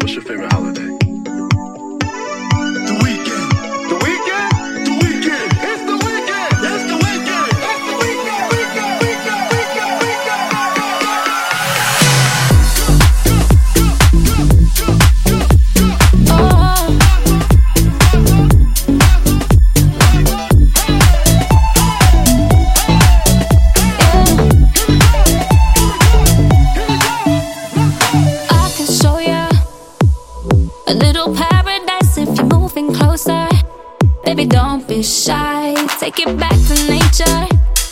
What's your favorite holiday? star. Baby, don't be shy. Take it back to nature.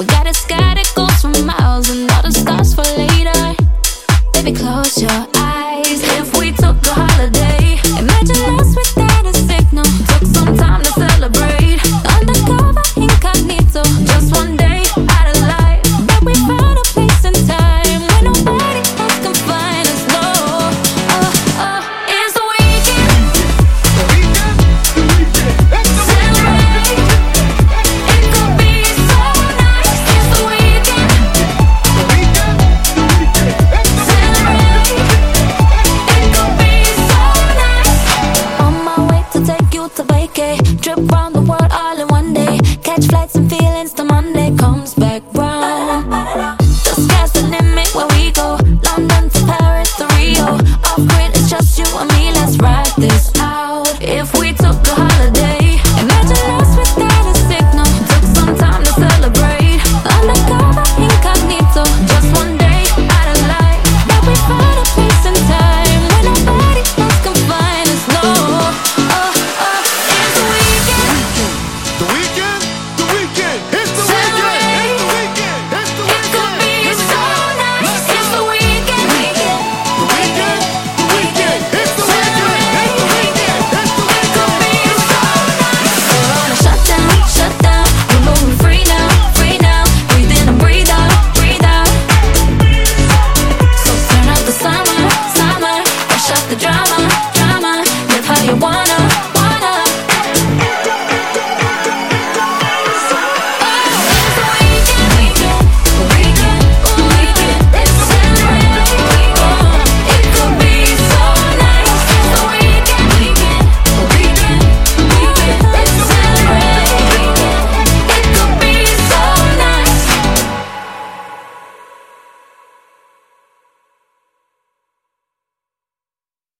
We got a sky that goes for miles and all the stars for later. Baby, close your eyes. If we took a holiday, imagine us with. If you want.